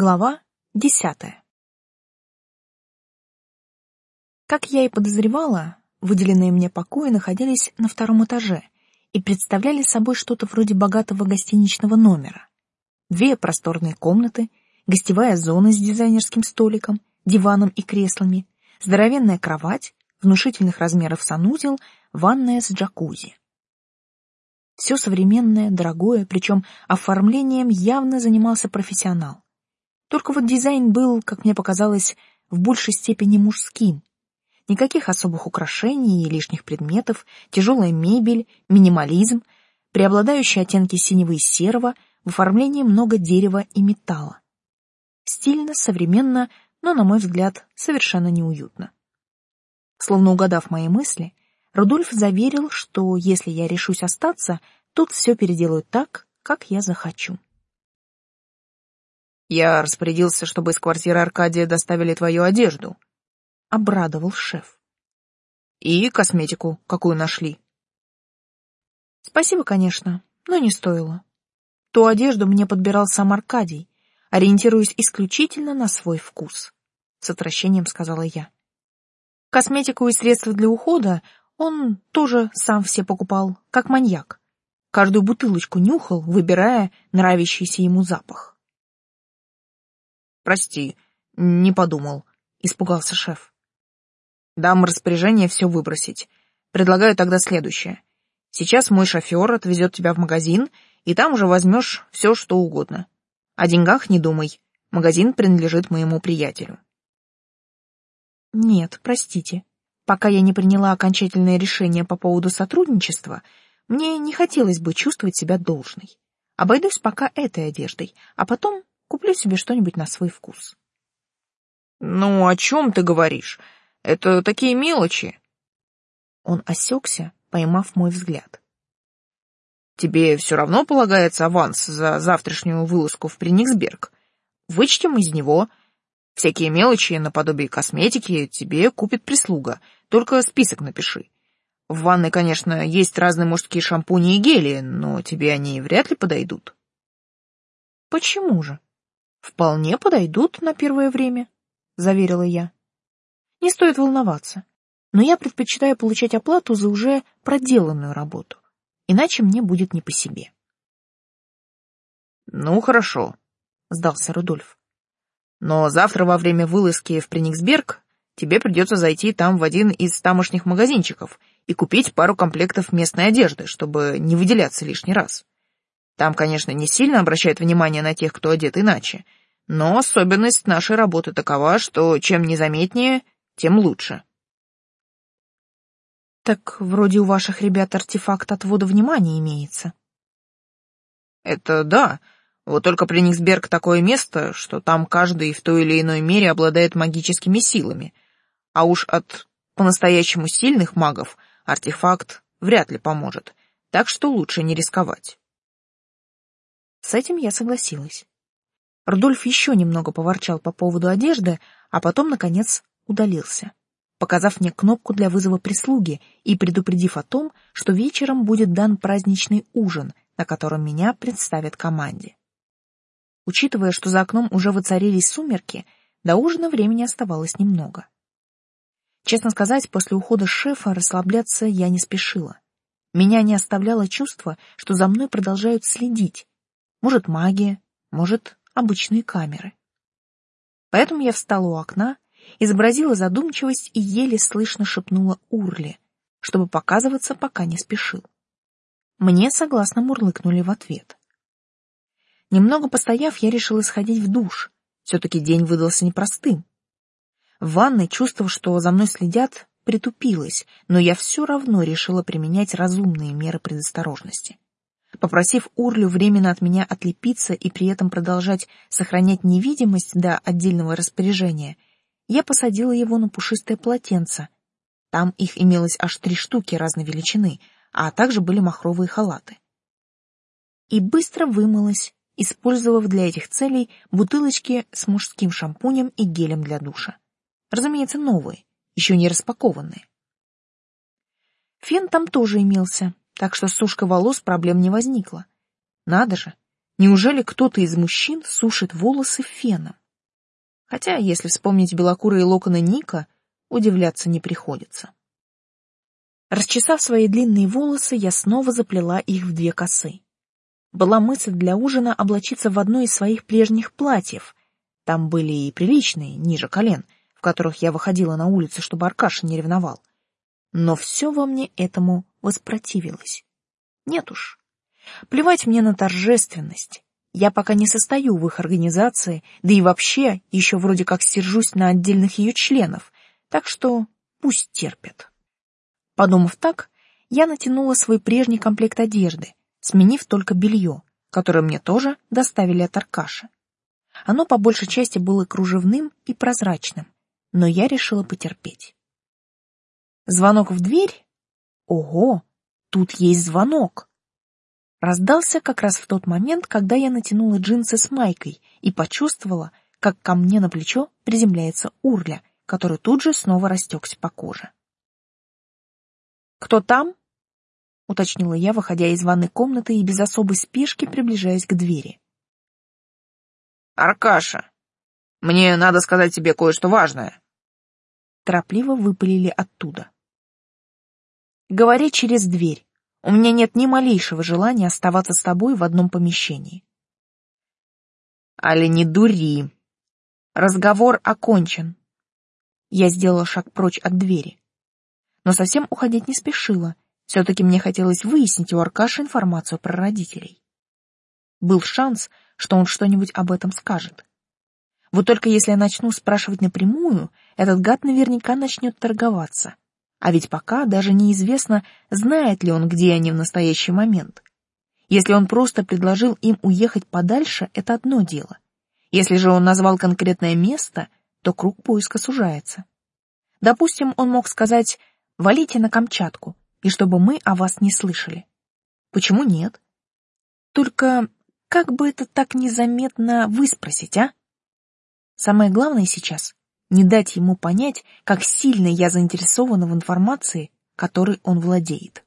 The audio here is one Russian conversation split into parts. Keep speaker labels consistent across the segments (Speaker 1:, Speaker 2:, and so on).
Speaker 1: Глава десятая. Как я и подозревала, выделенные мне покои находились на втором этаже и представляли собой что-то вроде богатого гостиничного номера. Две просторные комнаты, гостевая зона с дизайнерским столиком, диваном и креслами, здоровенная кровать, внушительных размеров санузел, ванная с джакузи. Все современное, дорогое, причем оформлением явно занимался профессионал. Только вот дизайн был, как мне показалось, в большей степени мужским. Никаких особых украшений и лишних предметов, тяжелая мебель, минимализм, преобладающие оттенки синего и серого, в оформлении много дерева и металла. Стильно, современно, но, на мой взгляд, совершенно неуютно. Словно угадав мои мысли, Рудольф заверил, что если я решусь остаться, тут все переделают так, как я захочу.
Speaker 2: Я распорядился, чтобы из квартиры Аркадия доставили твою одежду.
Speaker 1: Обрадовал шеф.
Speaker 2: И косметику, какую нашли.
Speaker 1: Спасибо, конечно, но не стоило. Ту одежду мне подбирал сам Аркадий, ориентируясь исключительно на свой вкус. С отвращением сказала я. Косметику и средства для ухода он тоже сам все покупал, как маньяк. Каждую бутылочку нюхал, выбирая нравящийся ему запах.
Speaker 2: Прости, не подумал, испугался шеф. Дам распоряжение все выбросить. Предлагаю тогда следующее. Сейчас мой шофер отвезет тебя в магазин, и там уже возьмешь все, что угодно. О деньгах не думай. Магазин принадлежит моему приятелю.
Speaker 1: Нет, простите. Пока я не приняла окончательное решение по поводу сотрудничества, мне не хотелось бы чувствовать себя должной. Обойдусь пока этой одеждой, а потом Куплю себе что-нибудь на свой вкус.
Speaker 2: Ну, о чем ты говоришь? Это такие мелочи.
Speaker 1: Он осекся, поймав мой взгляд.
Speaker 2: Тебе все равно полагается аванс за завтрашнюю вылазку в Прениксберг. Вычтем из него. Всякие мелочи наподобие косметики тебе купит прислуга. Только список напиши. В ванной, конечно, есть разные мужские шампуни и гели, но тебе они вряд ли подойдут.
Speaker 1: Почему же? Вполне подойдут на первое время, заверила я. Не стоит волноваться, но я предпочитаю получать оплату за уже проделанную работу, иначе мне будет не по себе.
Speaker 2: Ну хорошо, сдался Рудольф. Но завтра во время вылазки в Прениксберг тебе придется зайти там в один из тамошних магазинчиков и купить пару комплектов местной одежды, чтобы не выделяться лишний раз. Там, конечно, не сильно обращают внимание на тех, кто одет иначе, но особенность нашей работы такова, что чем незаметнее, тем лучше.
Speaker 1: Так вроде у ваших ребят артефакт отвода внимания имеется.
Speaker 2: Это да, вот только Прениксберг такое место, что там каждый в той или иной мере обладает магическими силами, а уж от по-настоящему сильных магов артефакт вряд ли поможет, так что лучше не рисковать.
Speaker 1: С этим я согласилась. Рудольф еще немного поворчал по поводу одежды, а потом, наконец, удалился, показав мне кнопку для вызова прислуги и предупредив о том, что вечером будет дан праздничный ужин, на котором меня представят команде. Учитывая, что за окном уже воцарились сумерки, до ужина времени оставалось немного. Честно сказать, после ухода шефа расслабляться я не спешила. Меня не оставляло чувство, что за мной продолжают следить, может, магия, может, обычные камеры. Поэтому я встала у окна, изобразила задумчивость и еле слышно шепнула Урли, чтобы показываться, пока не спешил. Мне согласно мурлыкнули в ответ. Немного постояв, я решила сходить в душ. Все-таки день выдался непростым. В ванной, чувствовав, что за мной следят, притупилась, но я все равно решила применять разумные меры предосторожности. Попросив Урлю временно от меня отлепиться и при этом продолжать сохранять невидимость до отдельного распоряжения, я посадила его на пушистое полотенце. Там их имелось аж три штуки разной величины, а также были махровые халаты. И быстро вымылась, использовав для этих целей бутылочки с мужским шампунем и гелем для душа. Разумеется, новые, еще не распакованные. Фен там тоже имелся, так что с сушкой волос проблем не возникло. Надо же, Неужели кто-то из мужчин сушит волосы феном? Хотя, если вспомнить белокурые локоны Ника, удивляться не приходится. Расчесав свои длинные волосы, я снова заплела их в две косы. Была мысль для ужина облачиться в одно из своих прежних платьев. Там были и приличные, ниже колен, в которых я выходила на улицу, чтобы Аркаша не ревновал. Но все во мне этому воспротивилось. Нет уж. Плевать мне на торжественность. Я пока не состою в их организации, да и вообще еще вроде как сержусь на отдельных ее членов, так что пусть терпят. Подумав так, я натянула свой прежний комплект одежды, сменив только белье, которое мне тоже доставили от Аркаши. Оно по большей части было кружевным и прозрачным, но я решила потерпеть. Звонок в дверь? Ого, тут есть звонок. Раздался как раз в тот момент, когда я натянула джинсы с майкой и почувствовала, как ко мне на плечо приземляется урля, который тут же снова растекся по коже. «Кто там?» — уточнила я, выходя из ванной комнаты и без особой спешки приближаясь к двери.
Speaker 2: «Аркаша, мне надо сказать тебе кое-что важное».
Speaker 1: Торопливо выпалили оттуда. «Говори через дверь. У меня нет ни малейшего желания оставаться с тобой в одном помещении».
Speaker 2: «Аля, не дури. Разговор окончен».
Speaker 1: Я сделала шаг прочь от двери но совсем уходить не спешила. Все-таки мне хотелось выяснить у Аркаши информацию про родителей. Был шанс, что он что-нибудь об этом скажет. Вот только если я начну спрашивать напрямую, этот гад наверняка начнет торговаться. А ведь пока даже неизвестно, знает ли он, где они в настоящий момент. Если он просто предложил им уехать подальше, это одно дело. Если же он назвал конкретное место, то круг поиска сужается. Допустим, он мог сказать Валите на Камчатку, и чтобы мы о вас не слышали. Почему нет? Только как бы это так незаметно выспросить, а? Самое главное сейчас — не дать ему понять, как сильно я заинтересована в информации, которой он владеет.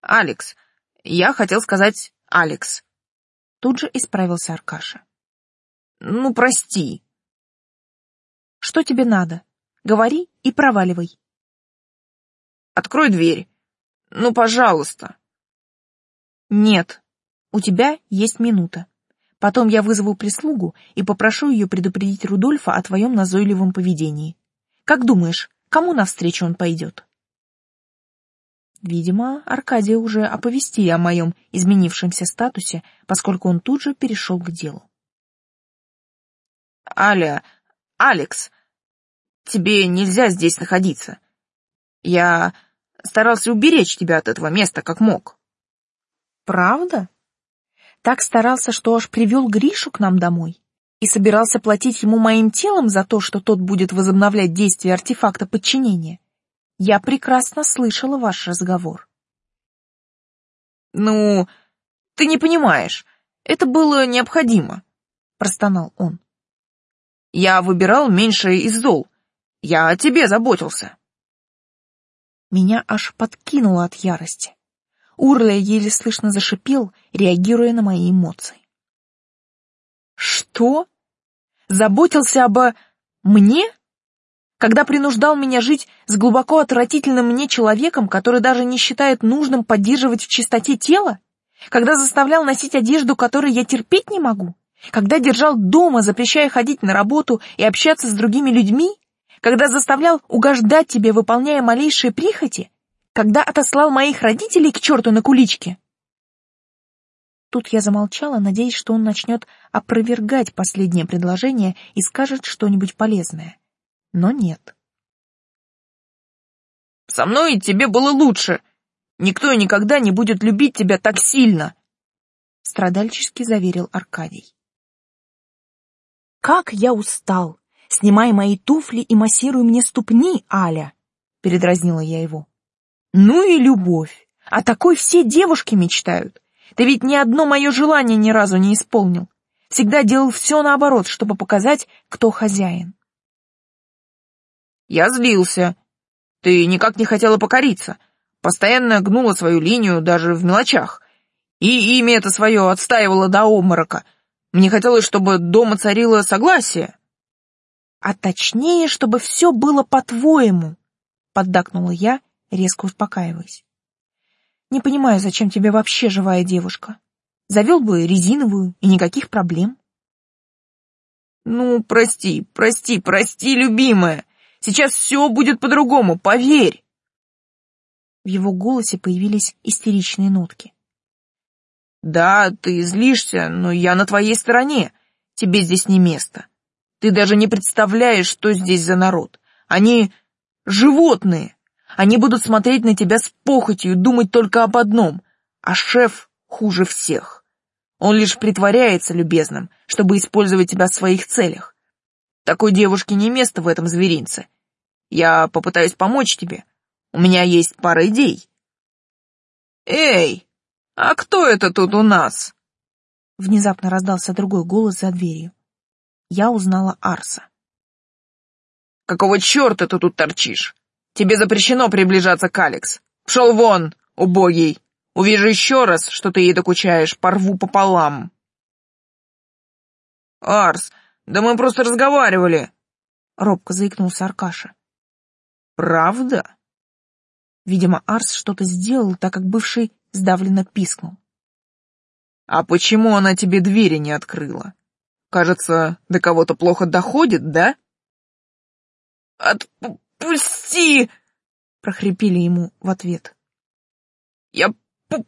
Speaker 2: «Алекс, я хотел сказать Алекс».
Speaker 1: Тут же исправился Аркаша.
Speaker 2: «Ну, прости».
Speaker 1: «Что тебе надо? Говори и проваливай».
Speaker 2: Открой дверь. Ну, пожалуйста.
Speaker 1: Нет. У тебя есть минута. Потом я вызову прислугу и попрошу ее предупредить Рудольфа о твоем назойливом поведении. Как думаешь, кому навстречу он пойдет? Видимо, Аркадия уже оповестили о моем изменившемся статусе, поскольку он тут же перешел к делу.
Speaker 2: «Аля, Алекс, тебе нельзя здесь находиться. Я старался уберечь тебя от этого места как мог.
Speaker 1: Правда? Так старался, что аж привел Гришу к нам домой и собирался платить ему моим телом за то, что тот будет возобновлять действие артефакта подчинения. Я прекрасно слышала ваш разговор.
Speaker 2: Ну, ты не понимаешь. Это было необходимо, простонал он. Я выбирал меньшее из зол. Я о тебе заботился.
Speaker 1: Меня аж подкинуло от ярости. Урля еле слышно зашипел, реагируя на мои эмоции. «Что? Заботился обо... мне? Когда принуждал меня жить с глубоко отвратительным мне человеком, который даже не считает нужным поддерживать в чистоте тело? Когда заставлял носить одежду, которую я терпеть не могу? Когда держал дома, запрещая ходить на работу и общаться с другими людьми? когда заставлял угождать тебе, выполняя малейшие прихоти, когда отослал моих родителей к черту на куличке. Тут я замолчала, надеясь, что он начнет опровергать последнее предложение и скажет что-нибудь полезное. Но нет.
Speaker 2: «Со мной тебе было лучше. Никто и никогда не будет любить тебя так сильно», — страдальчески заверил Аркадий.
Speaker 1: «Как я устал! Снимай мои туфли и массируй мне ступни, Аля!» — передразнила я его. «Ну и любовь! О такой все девушки мечтают. Ты ведь ни одно мое желание ни разу не исполнил. Всегда делал все наоборот, чтобы показать, кто хозяин».
Speaker 2: «Я злился. Ты никак не хотела покориться. Постоянно гнула свою линию даже в мелочах. И имя это свое отстаивала до обморока. Мне хотелось, чтобы дома царило согласие.
Speaker 1: А точнее, чтобы все было по-твоему, поддакнула я, резко успокаиваясь. Не понимаю, зачем тебе вообще живая девушка. Завел бы резиновую, и никаких проблем.
Speaker 2: Ну, прости, прости, прости, любимая. Сейчас все будет по-другому, поверь.
Speaker 1: В его голосе появились истеричные нотки.
Speaker 2: Да, ты злишься, но я на твоей стороне. Тебе здесь не место. Ты даже не представляешь, что здесь за народ. Они животные. Они будут смотреть на тебя с похотью и думать только об одном. А шеф хуже всех. Он лишь притворяется любезным, чтобы использовать тебя в своих целях. Такой девушке не место в этом зверинце. Я попытаюсь помочь тебе. У меня есть пара идей. Эй, а кто это тут у нас?
Speaker 1: Внезапно раздался другой голос за дверью. Я узнала Арса.
Speaker 2: Какого черта ты тут торчишь? Тебе запрещено приближаться к Алекс. Пшел вон, убогий. Увижу еще раз, что ты ей докучаешь, порву пополам. Арс, да мы просто разговаривали. Робко заикнулся Аркаша. Правда?
Speaker 1: Видимо, Арс что-то сделал, так как бывший сдавленно пискнул.
Speaker 2: А почему она тебе двери не открыла? Кажется, до кого-то плохо доходит, да? «Отпусти!» — прохрипели ему в ответ. «Я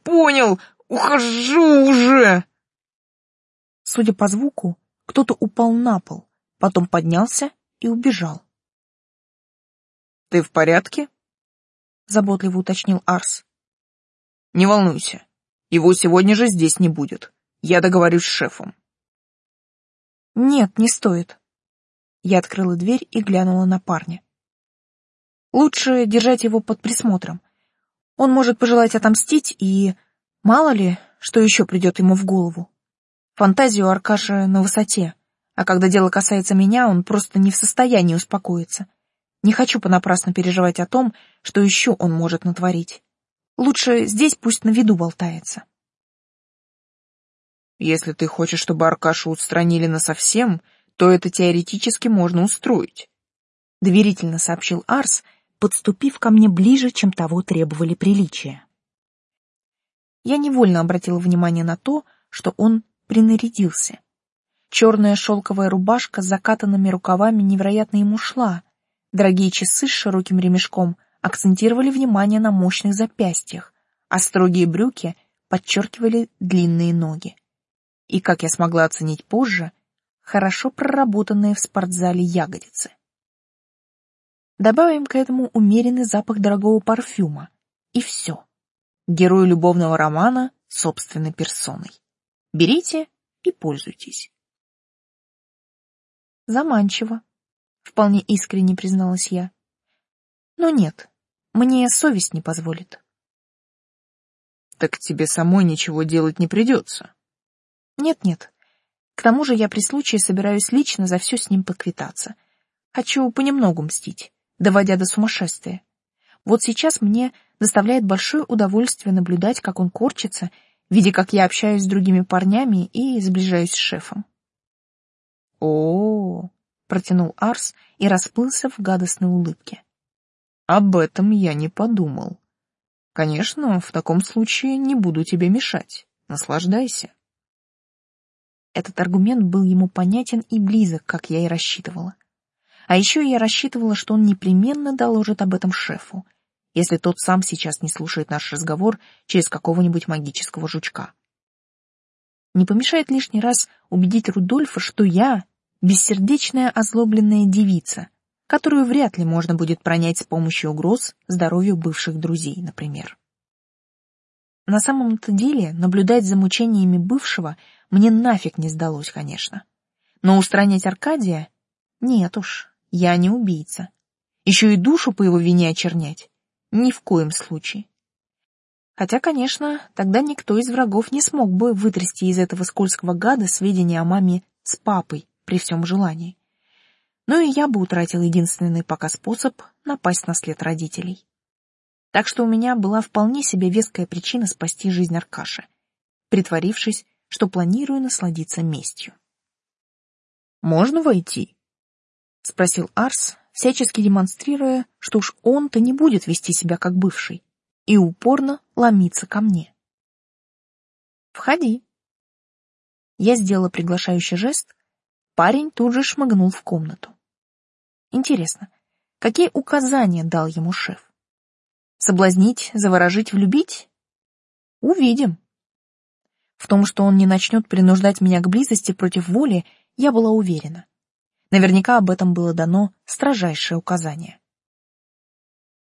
Speaker 2: понял! Ухожу уже!»
Speaker 1: Судя по звуку, кто-то упал на пол, потом поднялся и убежал.
Speaker 2: «Ты в порядке?»
Speaker 1: — заботливо уточнил Арс.
Speaker 2: «Не волнуйся, его сегодня же здесь не будет. Я договорюсь с шефом».
Speaker 1: «Нет, не стоит. Я открыла дверь и глянула на парня. Лучше держать его под присмотром. Он может пожелать отомстить, и мало ли, что еще придет ему в голову. Фантазию Аркаша на высоте, а когда дело касается меня, он просто не в состоянии успокоиться. Не хочу понапрасну переживать о том, что еще он может натворить. Лучше здесь пусть на виду болтается.
Speaker 2: Если ты хочешь, чтобы Аркашу устранили насовсем, то это теоретически можно устроить.
Speaker 1: Доверительно сообщил Арс, подступив ко мне ближе, чем того требовали приличия. Я невольно обратила внимание на то, что он принарядился. Черная шелковая рубашка с закатанными рукавами невероятно ему шла. Дорогие часы с широким ремешком акцентировали внимание на мощных запястьях, а строгие брюки подчеркивали длинные ноги. И, как я смогла оценить позже, хорошо проработанные в спортзале ягодицы. Добавим к этому умеренный запах дорогого парфюма, и все. Герой любовного романа собственной персоной. Берите и пользуйтесь. Заманчиво, вполне искренне призналась я. Но нет, мне совесть не позволит.
Speaker 2: Так тебе самой ничего делать не придется.
Speaker 1: Нет-нет, к тому же я при случае собираюсь лично за все с ним поквитаться. Хочу понемногу мстить, доводя до сумасшествия. Вот сейчас мне доставляет большое удовольствие наблюдать, как он корчится, видя, как я общаюсь с другими парнями и сближаюсь с шефом.
Speaker 2: О, -о, -о протянул Арс и расплылся в гадостной улыбке. Об этом я не подумал. Конечно, в таком случае не буду тебе мешать. Наслаждайся.
Speaker 1: Этот аргумент был ему понятен и близок, как я и рассчитывала. А еще я рассчитывала, что он непременно доложит об этом шефу, если тот сам сейчас не слушает наш разговор через какого-нибудь магического жучка. Не помешает лишний раз убедить Рудольфа, что я — бессердечная озлобленная девица, которую вряд ли можно будет пронять с помощью угроз здоровью бывших друзей, например. На самом-то деле наблюдать за мучениями бывшего мне нафиг не сдалось, конечно. Но устранять Аркадия? Нет уж, я не убийца. Еще и душу по его вине очернять? Ни в коем случае. Хотя, конечно, тогда никто из врагов не смог бы вытрясти из этого скользкого гада сведения о маме с папой при всем желании. Ну и я бы утратил единственный пока способ напасть на след родителей. Так что у меня была вполне себе веская причина спасти жизнь Аркаши. притворившись, что планирую насладиться местью.
Speaker 2: «Можно войти?»
Speaker 1: — спросил Арс, всячески демонстрируя, что уж он-то не будет вести себя как бывший, и упорно ломиться ко мне. «Входи». Я сделала приглашающий жест, парень тут же шмыгнул в комнату. Интересно, какие указания дал ему шеф? Соблазнить, заворожить, влюбить? Увидим. В том, что он не начнет принуждать меня к близости против воли, я была уверена. Наверняка об этом было дано строжайшее указание.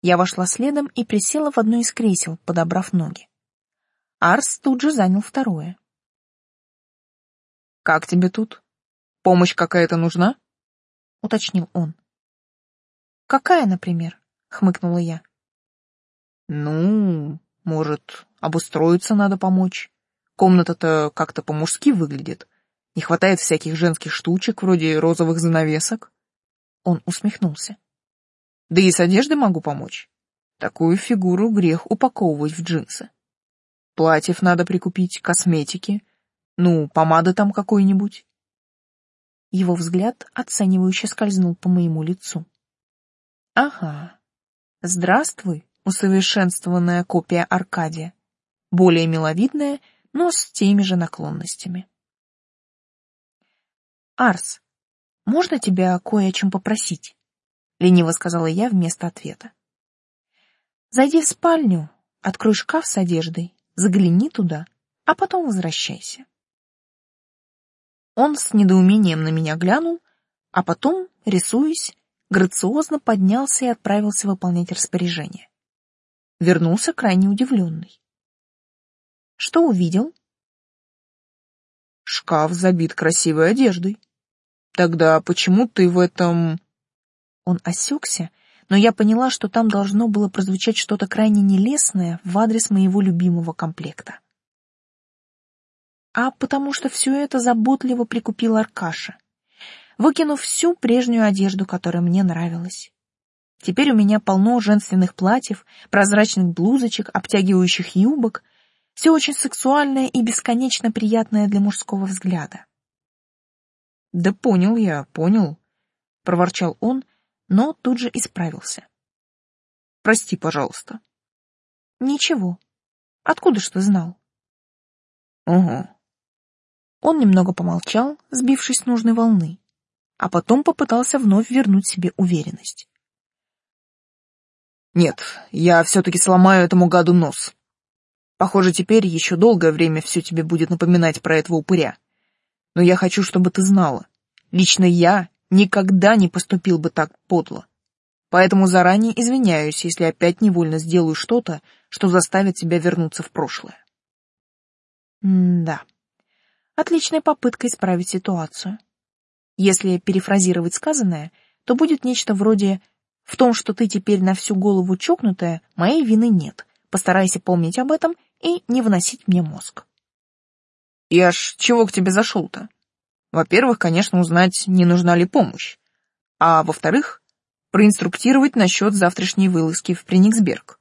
Speaker 1: Я вошла следом и присела в одно из кресел, подобрав ноги. Арс тут же занял второе.
Speaker 2: «Как тебе тут? Помощь какая-то нужна?»
Speaker 1: — уточнил он. «Какая, например?» — хмыкнула я.
Speaker 2: «Ну, может, обустроиться надо помочь. Комната-то как-то по-мужски выглядит. Не хватает всяких женских штучек, вроде розовых занавесок».
Speaker 1: Он усмехнулся.
Speaker 2: «Да и с одеждой могу помочь. Такую фигуру грех упаковывать в джинсы». Платьев надо прикупить, косметики. Ну, помады там какой-нибудь.
Speaker 1: Его взгляд оценивающе скользнул по моему лицу. Ага. Здравствуй, усовершенствованная копия Аркадия. Более миловидная, но с теми же наклонностями. Арс, можно тебя кое о чем попросить? Лениво сказала я вместо ответа. Зайди в спальню, открой шкаф с одеждой Загляни туда, а потом возвращайся. Он с недоумением на меня глянул, а потом, рисуясь, грациозно поднялся и отправился выполнять распоряжение. Вернулся крайне удивленный. Что увидел?
Speaker 2: Шкаф забит красивой одеждой. Тогда почему ты в этом...
Speaker 1: Он осекся но я поняла, что там должно было прозвучать что-то крайне нелестное в адрес моего любимого комплекта. А потому что все это заботливо прикупил Аркаша, выкинув всю прежнюю одежду, которая мне нравилась. Теперь у меня полно женственных платьев, прозрачных блузочек, обтягивающих юбок, все очень сексуальное и бесконечно приятное для мужского взгляда.
Speaker 2: «Да понял я, понял», — проворчал он, но тут же исправился. Прости, пожалуйста.
Speaker 1: Ничего. Откуда ж ты знал?
Speaker 2: Угу.
Speaker 1: Он немного помолчал, сбившись с нужной волны, а потом попытался вновь вернуть себе уверенность.
Speaker 2: Нет, я все-таки сломаю этому гаду нос. Похоже, теперь еще долгое время все тебе будет напоминать про этого упыря. Но я хочу, чтобы ты знала. Лично я никогда не поступил бы так подло. Поэтому заранее извиняюсь, если опять невольно сделаю что-то, что заставит тебя вернуться в прошлое.
Speaker 1: М-да. Отличная попытка исправить ситуацию. Если перефразировать сказанное, то будет нечто вроде «В том, что ты теперь на всю голову чокнутая, моей вины нет. Постарайся помнить об этом и не выносить мне мозг».
Speaker 2: «Я ж чего к тебе зашел-то?» Во-первых, конечно, узнать, не нужна ли помощь. А во-вторых, проинструктировать насчет завтрашней вылазки в Прениксберг.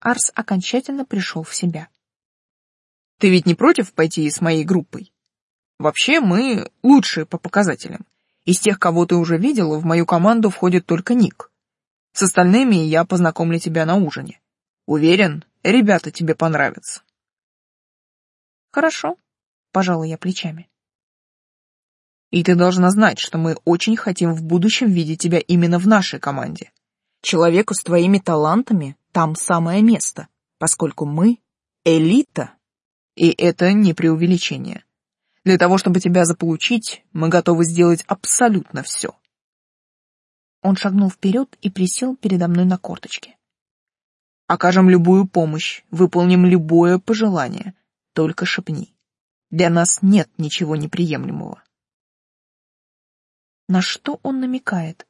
Speaker 1: Арс окончательно пришел в себя.
Speaker 2: Ты ведь не против пойти с моей группой? Вообще, мы лучшие по показателям. Из тех, кого ты уже видела, в мою команду входит только Ник. С остальными я познакомлю тебя на ужине. Уверен, ребята тебе понравятся.
Speaker 1: Хорошо, пожала я плечами.
Speaker 2: И ты должна знать, что мы очень хотим в будущем видеть тебя именно в нашей команде. Человеку с твоими талантами там самое место, поскольку мы — элита. И это не преувеличение. Для того, чтобы тебя заполучить, мы готовы сделать абсолютно все.
Speaker 1: Он шагнул вперед и присел передо мной на корточки.
Speaker 2: Окажем любую помощь, выполним любое пожелание, только шепни. Для нас нет ничего неприемлемого.
Speaker 1: На что он намекает?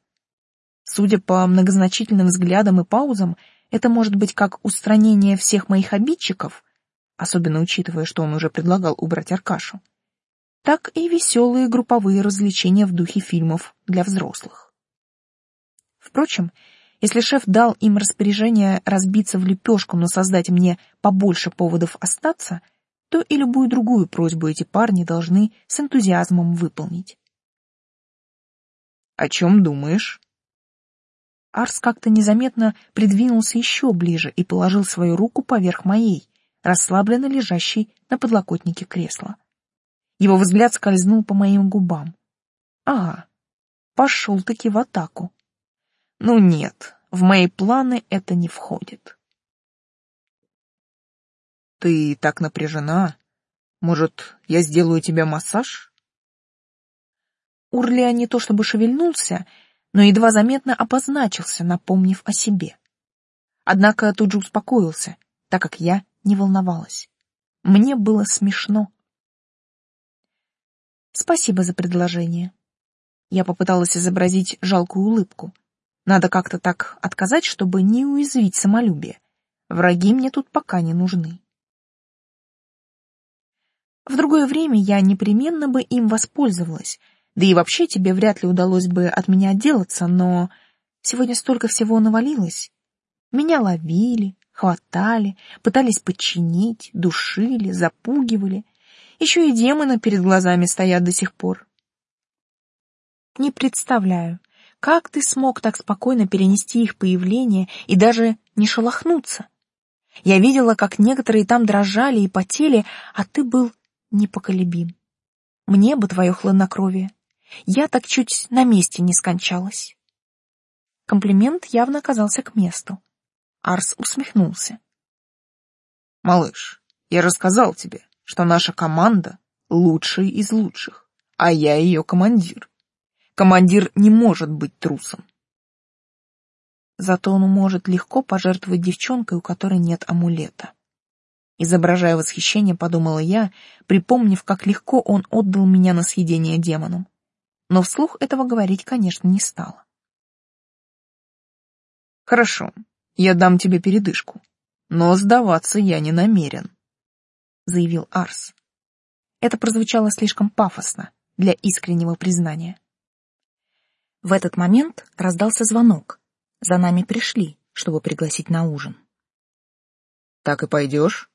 Speaker 1: Судя по многозначительным взглядам и паузам, это может быть как устранение всех моих обидчиков, особенно учитывая, что он уже предлагал убрать Аркашу, так и веселые групповые развлечения в духе фильмов для взрослых. Впрочем, если шеф дал им распоряжение разбиться в лепешку, но создать мне побольше поводов остаться, то и любую другую просьбу эти парни должны с энтузиазмом выполнить.
Speaker 2: «О чем думаешь?»
Speaker 1: Арс как-то незаметно придвинулся еще ближе и положил свою руку поверх моей, расслабленно лежащей на подлокотнике кресла. Его взгляд скользнул по моим губам. Ага, пошел-таки в атаку. Ну нет, в мои планы это не входит.
Speaker 2: Ты так напряжена. Может, я сделаю тебе массаж?
Speaker 1: Урлия не то чтобы шевельнулся, но едва заметно обозначился, напомнив о себе. Однако тут же успокоился, так как я не волновалась. Мне было смешно. Спасибо за предложение. Я попыталась изобразить жалкую улыбку. Надо как-то так отказать, чтобы не уязвить самолюбие. Враги мне тут пока не нужны. В другое время я непременно бы им воспользовалась, да и вообще тебе вряд ли удалось бы от меня отделаться, но сегодня столько всего навалилось. Меня ловили, хватали, пытались подчинить, душили, запугивали. Еще и демоны перед глазами стоят до сих пор. Не представляю, как ты смог так спокойно перенести их появление и даже не шелохнуться. Я видела, как некоторые там дрожали и потели, а ты был непоколебим. Мне бы твое хладнокровие. Я так чуть на месте не скончалась. Комплимент явно оказался к месту. Арс усмехнулся.
Speaker 2: Малыш, я рассказал тебе, что наша команда лучшая из лучших, а я ее командир. Командир не может быть трусом.
Speaker 1: Зато он может легко пожертвовать девчонкой, у которой нет амулета. Изображая восхищение, подумала я, припомнив, как легко он отдал меня на съедение демонам. Но вслух этого говорить, конечно, не стала.
Speaker 2: Хорошо, я дам тебе передышку, но сдаваться я не намерен, заявил Арс.
Speaker 1: Это прозвучало слишком пафосно для искреннего признания. В этот момент раздался звонок. За нами пришли, чтобы пригласить на ужин.
Speaker 2: Так и пойдешь?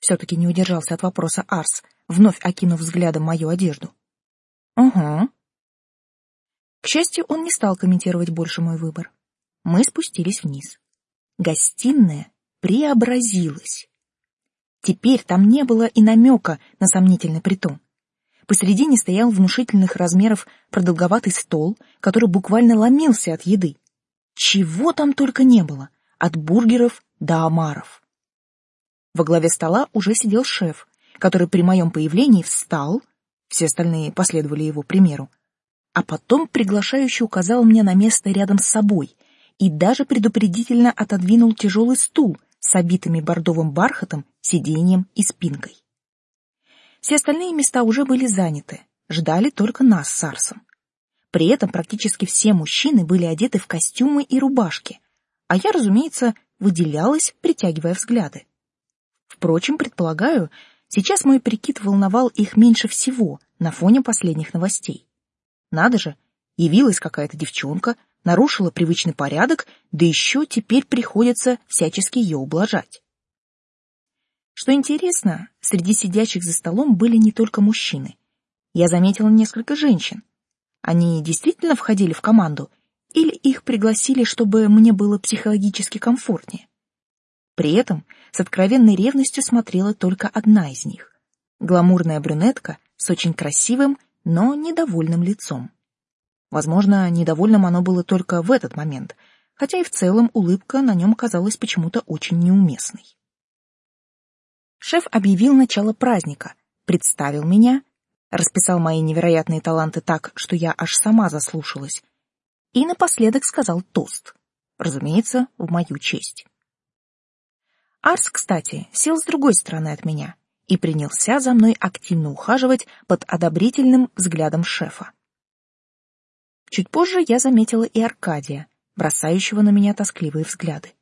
Speaker 1: Все-таки не удержался от вопроса Арс, вновь окинув взглядом мою одежду. Угу. К счастью, он не стал комментировать больше мой выбор. Мы спустились вниз. Гостиная преобразилась. Теперь там не было и намека на сомнительный притон. Посредине стоял внушительных размеров продолговатый стол, который буквально ломился от еды. Чего там только не было, от бургеров до омаров. Во главе стола уже сидел шеф, который при моем появлении встал, все остальные последовали его примеру, а потом приглашающе указал мне на место рядом с собой и даже предупредительно отодвинул тяжелый стул с обитыми бордовым бархатом, сиденьем и спинкой. Все остальные места уже были заняты, ждали только нас с Арсом. При этом практически все мужчины были одеты в костюмы и рубашки, а я, разумеется, выделялась, притягивая взгляды. Впрочем, предполагаю, сейчас мой прикид волновал их меньше всего на фоне последних новостей. Надо же, явилась какая-то девчонка, нарушила привычный порядок, да еще теперь приходится всячески ее ублажать. Что интересно, среди сидящих за столом были не только мужчины. Я заметила несколько женщин. Они действительно входили в команду или их пригласили, чтобы мне было психологически комфортнее? При этом с откровенной ревностью смотрела только одна из них. Гламурная брюнетка с очень красивым, но недовольным лицом. Возможно, недовольным оно было только в этот момент, хотя и в целом улыбка на нем казалась почему-то очень неуместной. Шеф объявил начало праздника, представил меня, расписал мои невероятные таланты так, что я аж сама заслушалась, и напоследок сказал тост, разумеется, в мою честь. Арс, кстати, сел с другой стороны от меня и принялся за мной активно ухаживать под одобрительным взглядом шефа. Чуть позже я заметила и Аркадия, бросающего на меня тоскливые взгляды.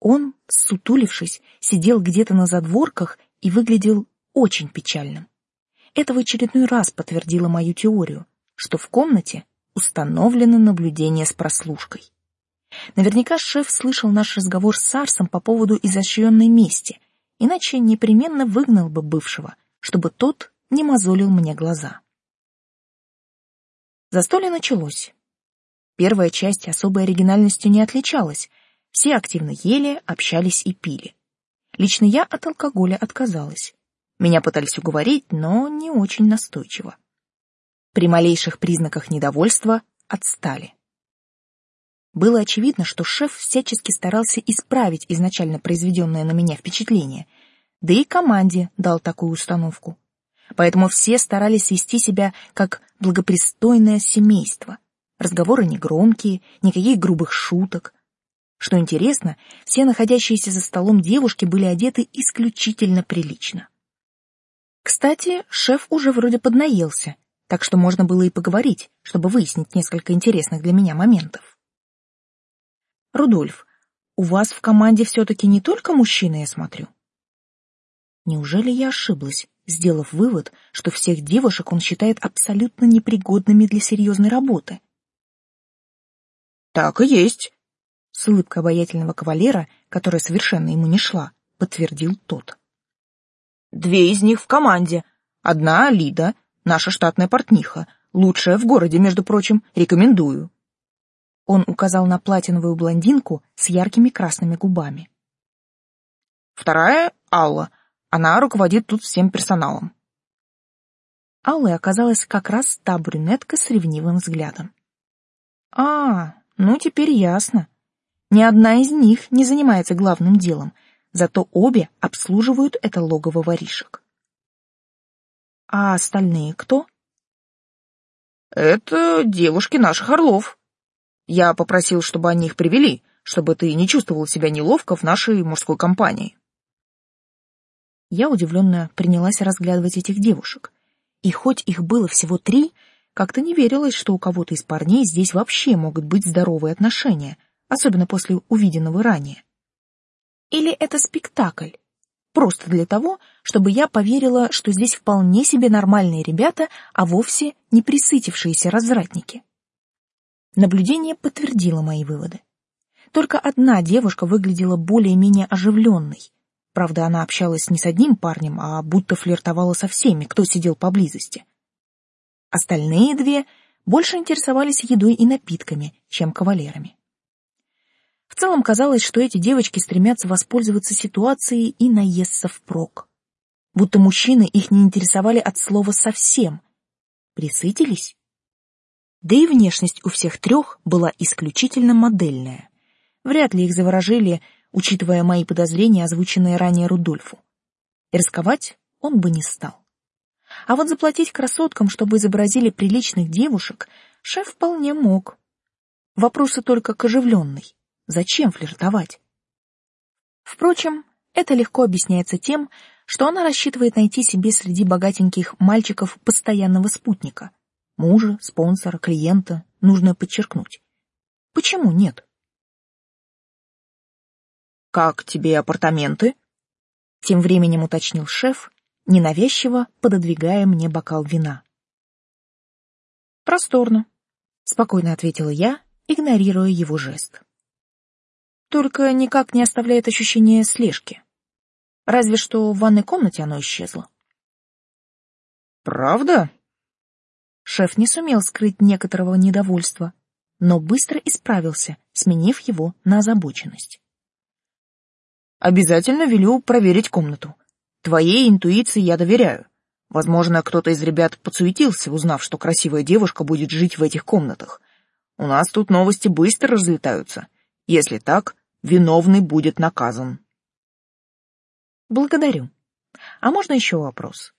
Speaker 1: Он, сутулившись, сидел где-то на задворках и выглядел очень печальным. Это в очередной раз подтвердило мою теорию, что в комнате установлено наблюдение с прослушкой. Наверняка шеф слышал наш разговор с Сарсом по поводу изощренной мести иначе непременно выгнал бы бывшего, чтобы тот не мозолил мне глаза. Застолье началось. Первая часть особой оригинальностью не отличалась. Все активно ели, общались и пили. Лично я от алкоголя отказалась. Меня пытались уговорить, но не очень настойчиво. При малейших признаках недовольства отстали. Было очевидно, что шеф всячески старался исправить изначально произведенное на меня впечатление, да и команде дал такую установку. Поэтому все старались вести себя как благопристойное семейство. Разговоры негромкие, никаких грубых шуток. Что интересно, все находящиеся за столом девушки были одеты исключительно прилично. Кстати, шеф уже вроде поднаелся, так что можно было и поговорить, чтобы выяснить несколько интересных для меня моментов. Рудольф, у вас в команде все-таки не только мужчины, я смотрю. Неужели я ошиблась, сделав вывод, что всех девушек он считает абсолютно непригодными для серьезной работы?
Speaker 2: Так и есть,
Speaker 1: с улыбкой обаятельного кавалера, которая совершенно ему не шла, подтвердил тот.
Speaker 2: Две из них в команде. Одна — Лида, наша штатная портниха. Лучшая в городе, между прочим, рекомендую.
Speaker 1: Он указал на платиновую блондинку с яркими красными губами.
Speaker 2: Вторая — Алла. Она руководит тут всем персоналом.
Speaker 1: Аллой оказалась как раз та брюнетка с ревнивым взглядом. А, ну теперь ясно. Ни одна из них не занимается главным делом — зато обе обслуживают это логово воришек. А остальные кто?
Speaker 2: Это девушки наших орлов. Я попросил, чтобы они их привели, чтобы ты не чувствовал себя неловко в нашей мужской компании.
Speaker 1: Я удивленно принялась разглядывать этих девушек. И хоть их было всего три, как-то не верилось, что у кого-то из парней здесь вообще могут быть здоровые отношения, особенно после увиденного ранее. Или это спектакль? Просто для того, чтобы я поверила, что здесь вполне себе нормальные ребята, а вовсе не присытившиеся развратники. Наблюдение подтвердило мои выводы. Только одна девушка выглядела более-менее оживленной. Правда, она общалась не с одним парнем, а будто флиртовала со всеми, кто сидел поблизости. Остальные две больше интересовались едой и напитками, чем кавалерами. В целом казалось, что эти девочки стремятся воспользоваться ситуацией и наесться впрок. Будто мужчины их не интересовали от слова совсем. Присытились? Да и внешность у всех трех была исключительно модельная. Вряд ли их заворожили, учитывая мои подозрения, озвученные ранее Рудольфу. И рисковать он бы не стал. А вот заплатить красоткам, чтобы изобразили приличных девушек, шеф вполне мог. Вопросы только к оживленной. Зачем флиртовать? Впрочем, это легко объясняется тем, что она рассчитывает найти себе среди богатеньких мальчиков постоянного спутника. Мужа, спонсора, клиента, нужно подчеркнуть. Почему нет?
Speaker 2: «Как тебе апартаменты?»
Speaker 1: Тем временем уточнил шеф, ненавязчиво пододвигая мне бокал вина.
Speaker 2: «Просторно», —
Speaker 1: спокойно ответила я, игнорируя его жест только никак не оставляет ощущения слежки. Разве что в ванной комнате оно исчезло.
Speaker 2: Правда?
Speaker 1: Шеф не сумел скрыть некоторого недовольства, но быстро исправился, сменив его на озабоченность.
Speaker 2: Обязательно велю проверить комнату. Твоей интуиции я доверяю. Возможно, кто-то из ребят подсуетился, узнав, что красивая девушка будет жить в этих комнатах. У нас тут новости быстро разлетаются. Если так, виновный будет наказан.
Speaker 1: Благодарю. А можно еще вопрос?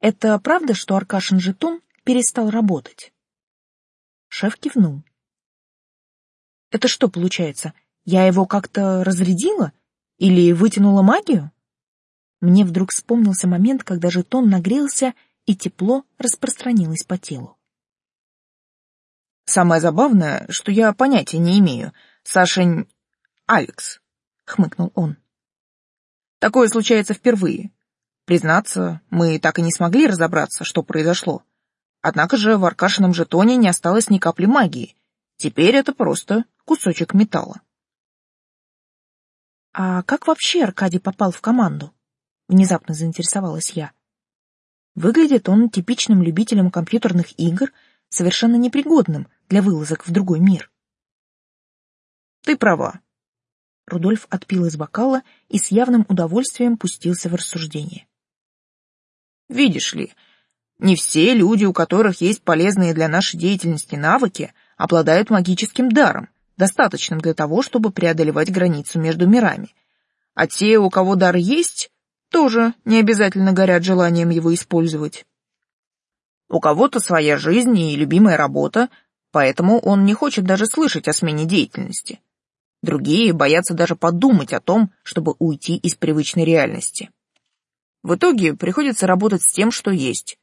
Speaker 1: Это правда, что Аркашин жетон перестал работать? Шеф кивнул. Это что получается? Я его как-то разрядила? Или вытянула магию? Мне вдруг вспомнился момент, когда жетон нагрелся, и тепло распространилось по телу.
Speaker 2: Самое забавное, что я понятия не имею, Сашень... Алекс, — хмыкнул он. Такое случается впервые. Признаться, мы так и не смогли разобраться, что произошло. Однако же в Аркашином жетоне не осталось ни капли магии. Теперь это просто кусочек металла.
Speaker 1: А как вообще Аркадий попал в команду? Внезапно заинтересовалась я. Выглядит он типичным любителем компьютерных игр, совершенно непригодным для вылазок в другой мир.
Speaker 2: Ты права.
Speaker 1: Рудольф отпил из бокала и с явным удовольствием пустился в рассуждение.
Speaker 2: Видишь ли, не все люди, у которых есть полезные для нашей деятельности навыки, обладают магическим даром, достаточным для того, чтобы преодолевать границу между мирами. А те, у кого дар есть, тоже не обязательно горят желанием его использовать. У кого-то своя жизнь и любимая работа, поэтому он не хочет даже слышать о смене деятельности. Другие боятся даже подумать о том, чтобы уйти из привычной реальности. В итоге приходится работать с тем, что есть.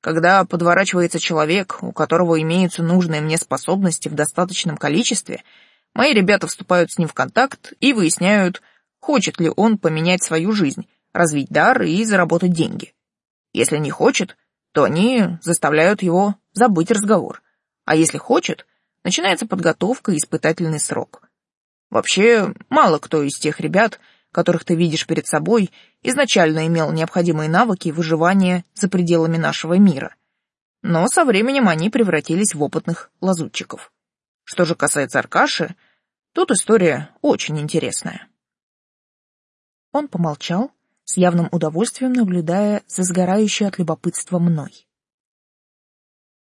Speaker 2: Когда подворачивается человек, у которого имеются нужные мне способности в достаточном количестве, мои ребята вступают с ним в контакт и выясняют, хочет ли он поменять свою жизнь, развить дар и заработать деньги. Если не хочет, то они заставляют его забыть разговор. А если хочет, начинается подготовка и испытательный срок. Вообще, мало кто из тех ребят, которых ты видишь перед собой, изначально имел необходимые навыки выживания за пределами нашего мира. Но со временем они превратились в опытных лазутчиков. Что же касается Аркаши, тут история очень интересная.
Speaker 1: Он помолчал, с явным удовольствием наблюдая за сгорающей от любопытства мной.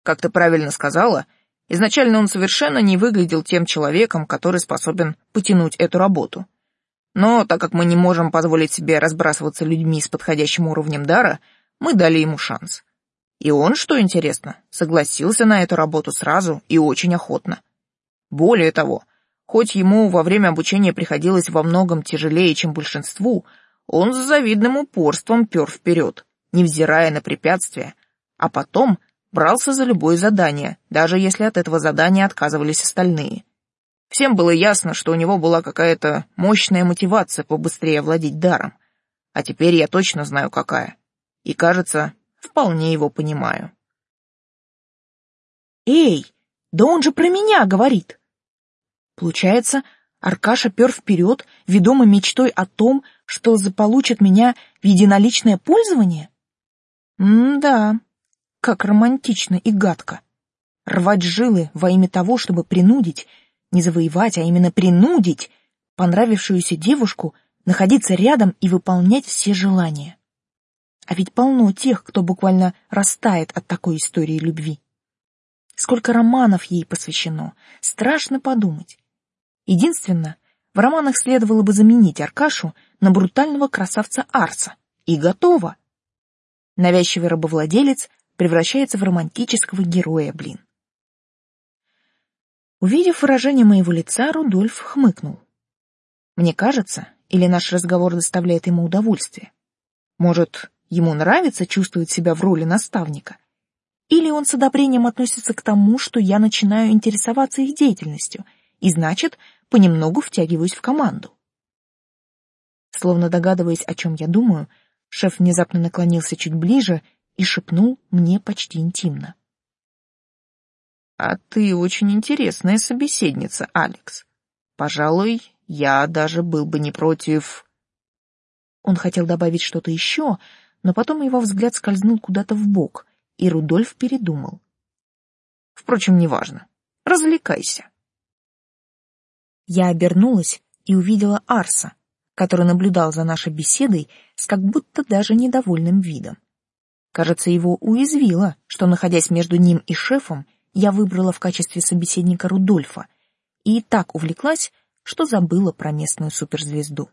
Speaker 2: Как ты правильно сказала, изначально он совершенно не выглядел тем человеком, который способен потянуть эту работу. Но так как мы не можем позволить себе разбрасываться людьми с подходящим уровнем дара, мы дали ему шанс. И он, что интересно, согласился на эту работу сразу и очень охотно. Более того, хоть ему во время обучения приходилось во многом тяжелее, чем большинству, он с завидным упорством пер вперед, невзирая на препятствия, а потом брался за любое задание, даже если от этого задания отказывались остальные. Всем было ясно, что у него была какая-то мощная мотивация побыстрее овладеть даром. А теперь я точно знаю, какая. И, кажется, вполне его понимаю.
Speaker 1: «Эй, да он же про меня говорит!» Получается, Аркаша пер вперед, ведомый мечтой о том, что заполучит меня в единоличное пользование? М-да, как романтично и гадко. Рвать жилы во имя того, чтобы принудить не завоевать, а именно принудить понравившуюся девушку находиться рядом и выполнять все желания. А ведь полно тех, кто буквально растает от такой истории любви. Сколько романов ей посвящено, страшно подумать. Единственное, в романах следовало бы заменить Аркашу на брутального красавца Арса. И готово. Навязчивый рабовладелец превращается в романтического героя, блин. Увидев выражение моего лица, Рудольф хмыкнул. Мне кажется, или наш разговор доставляет ему удовольствие. Может, ему нравится чувствовать себя в роли наставника? Или он с одобрением относится к тому, что я начинаю интересоваться их деятельностью, и значит, понемногу втягиваюсь в команду? Словно догадываясь, о чем я думаю, шеф внезапно наклонился чуть ближе и шепнул мне почти интимно.
Speaker 2: А ты очень интересная собеседница, Алекс. Пожалуй, я даже был бы не против...
Speaker 1: Он хотел добавить что-то еще, но потом его взгляд скользнул куда-то в бок, и Рудольф передумал.
Speaker 2: Впрочем, неважно. Развлекайся.
Speaker 1: Я обернулась и увидела Арса, который наблюдал за нашей беседой с как будто даже недовольным видом. Кажется, его уязвило, что, находясь между ним и шефом, я выбрала в качестве собеседника Рудольфа и так увлеклась, что забыла про местную суперзвезду.